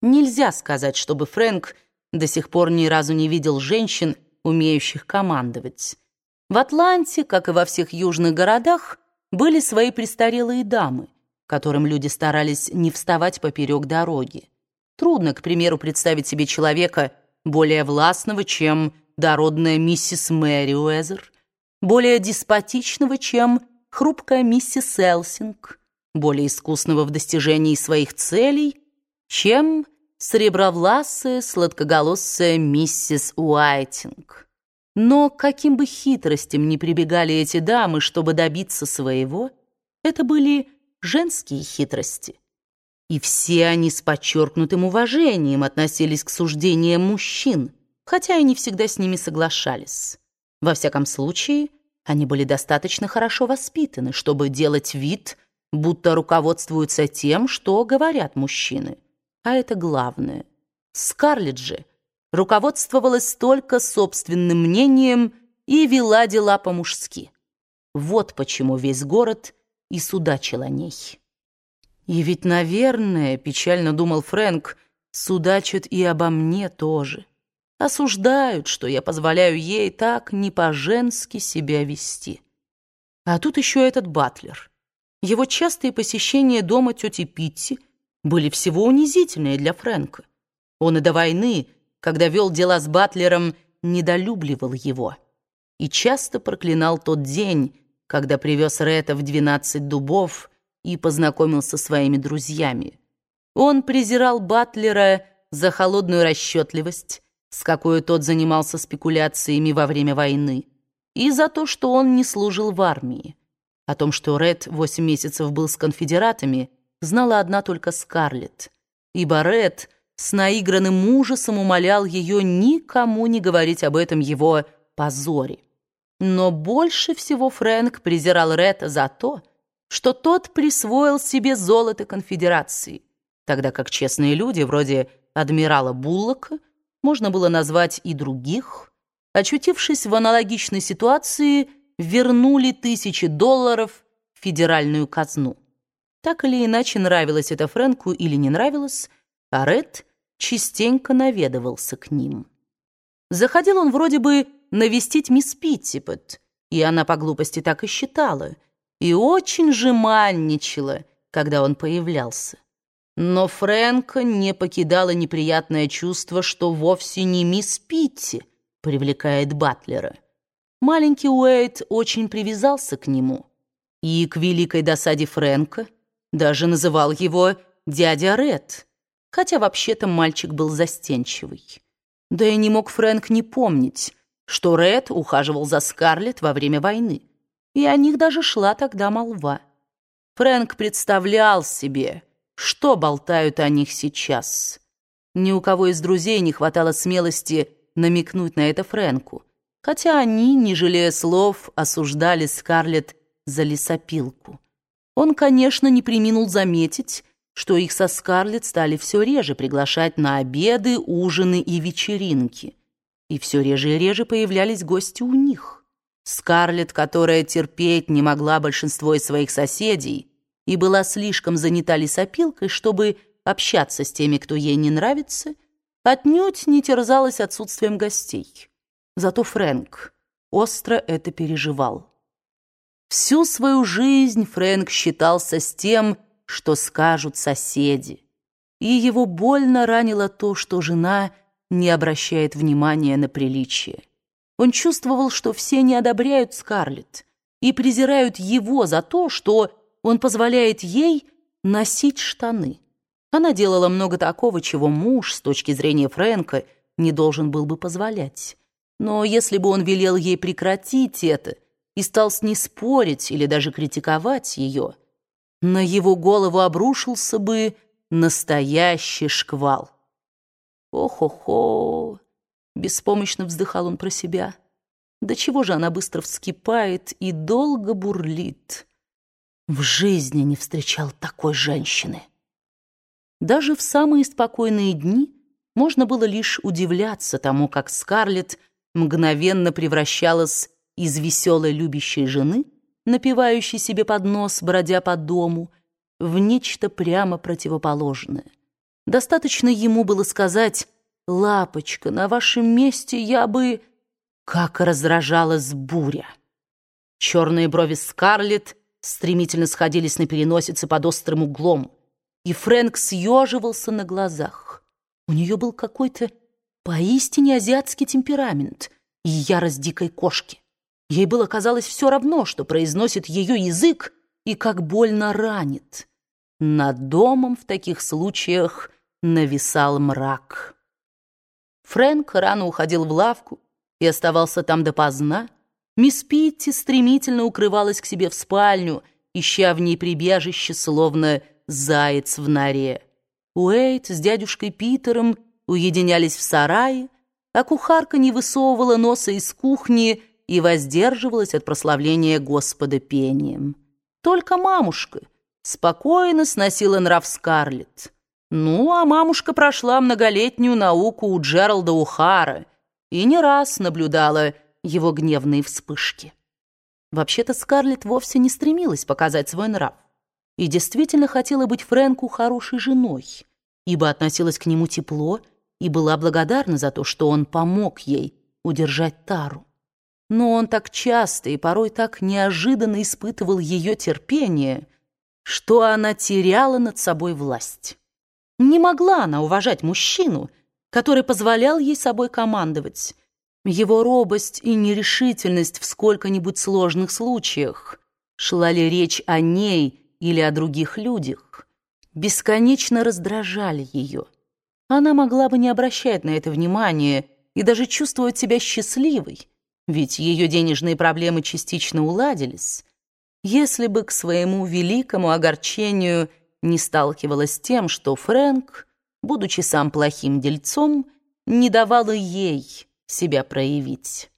Нельзя сказать, чтобы Фрэнк до сих пор ни разу не видел женщин, умеющих командовать. В Атланте, как и во всех южных городах, были свои престарелые дамы, которым люди старались не вставать поперек дороги. Трудно, к примеру, представить себе человека более властного, чем дородная миссис Мэри Уэзер, более деспотичного, чем хрупкая миссис Элсинг, более искусного в достижении своих целей, чем сребровласая, сладкоголосая миссис Уайтинг. Но каким бы хитростям ни прибегали эти дамы, чтобы добиться своего, это были женские хитрости. И все они с подчеркнутым уважением относились к суждениям мужчин, хотя и не всегда с ними соглашались. Во всяком случае, они были достаточно хорошо воспитаны, чтобы делать вид, будто руководствуются тем, что говорят мужчины. А это главное. Скарлетт же руководствовалась только собственным мнением и вела дела по-мужски. Вот почему весь город и судачил о ней. И ведь, наверное, печально думал Фрэнк, судачат и обо мне тоже. Осуждают, что я позволяю ей так не по-женски себя вести. А тут еще этот Батлер. Его частые посещения дома тети Питти были всего унизительные для Фрэнка. Он и до войны, когда вел дела с Батлером, недолюбливал его. И часто проклинал тот день, когда привез Ретта в двенадцать дубов и познакомился со своими друзьями. Он презирал Батлера за холодную расчетливость, с какой тот занимался спекуляциями во время войны, и за то, что он не служил в армии. О том, что Ред восемь месяцев был с конфедератами, знала одна только Скарлетт, ибо Ред с наигранным ужасом умолял ее никому не говорить об этом его позоре. Но больше всего Фрэнк презирал Ретта за то, что тот присвоил себе золото конфедерации, тогда как честные люди, вроде адмирала Буллока, можно было назвать и других, очутившись в аналогичной ситуации, вернули тысячи долларов в федеральную казну. Так или иначе, нравилось это Фрэнку или не нравилось, а Ред частенько наведывался к ним. Заходил он вроде бы навестить мисс Питтипет, и она по глупости так и считала, и очень же манничала, когда он появлялся. Но Фрэнка не покидало неприятное чувство, что вовсе не мисс Питти привлекает Батлера. Маленький Уэйт очень привязался к нему, и к великой досаде Фрэнка даже называл его «дядя Ред», хотя вообще-то мальчик был застенчивый. Да и не мог Фрэнк не помнить, что Ред ухаживал за Скарлетт во время войны, и о них даже шла тогда молва. Фрэнк представлял себе, что болтают о них сейчас. Ни у кого из друзей не хватало смелости намекнуть на это Фрэнку, хотя они, не жалея слов, осуждали Скарлетт за лесопилку. Он, конечно, не приминул заметить, что их со Скарлетт стали все реже приглашать на обеды, ужины и вечеринки. И все реже и реже появлялись гости у них. Скарлетт, которая терпеть не могла большинство из своих соседей и была слишком занята лесопилкой, чтобы общаться с теми, кто ей не нравится, отнюдь не терзалась отсутствием гостей. Зато Фрэнк остро это переживал. Всю свою жизнь Фрэнк считался с тем, что скажут соседи. И его больно ранило то, что жена не обращает внимания на приличие. Он чувствовал, что все не одобряют Скарлетт и презирают его за то, что он позволяет ей носить штаны. Она делала много такого, чего муж, с точки зрения Фрэнка, не должен был бы позволять. Но если бы он велел ей прекратить это – и стал с ней спорить или даже критиковать ее, на его голову обрушился бы настоящий шквал. «Ох-охо!» — беспомощно вздыхал он про себя. «Да чего же она быстро вскипает и долго бурлит?» В жизни не встречал такой женщины. Даже в самые спокойные дни можно было лишь удивляться тому, как Скарлетт мгновенно превращалась из веселой любящей жены, напивающей себе под нос, бродя по дому, в нечто прямо противоположное. Достаточно ему было сказать «Лапочка, на вашем месте я бы...» Как раздражалась буря! Черные брови Скарлетт стремительно сходились на переносице под острым углом, и Фрэнк съеживался на глазах. У нее был какой-то поистине азиатский темперамент и ярость дикой кошки. Ей было казалось все равно, что произносит ее язык и как больно ранит. Над домом в таких случаях нависал мрак. Фрэнк рано уходил в лавку и оставался там допоздна. Мисс Питти стремительно укрывалась к себе в спальню, ища в ней прибежище, словно заяц в норе. Уэйт с дядюшкой Питером уединялись в сарае, а кухарка не высовывала носа из кухни и воздерживалась от прославления Господа пением. Только мамушка спокойно сносила нрав Скарлетт. Ну, а мамушка прошла многолетнюю науку у Джералда Ухара и не раз наблюдала его гневные вспышки. Вообще-то Скарлетт вовсе не стремилась показать свой нрав и действительно хотела быть Фрэнку хорошей женой, ибо относилась к нему тепло и была благодарна за то, что он помог ей удержать Тару. Но он так часто и порой так неожиданно испытывал ее терпение, что она теряла над собой власть. Не могла она уважать мужчину, который позволял ей собой командовать. Его робость и нерешительность в сколько-нибудь сложных случаях, шла ли речь о ней или о других людях, бесконечно раздражали ее. Она могла бы не обращать на это внимания и даже чувствовать себя счастливой, ведь ее денежные проблемы частично уладились, если бы к своему великому огорчению не сталкивалась с тем, что Фрэнк, будучи сам плохим дельцом, не давала ей себя проявить.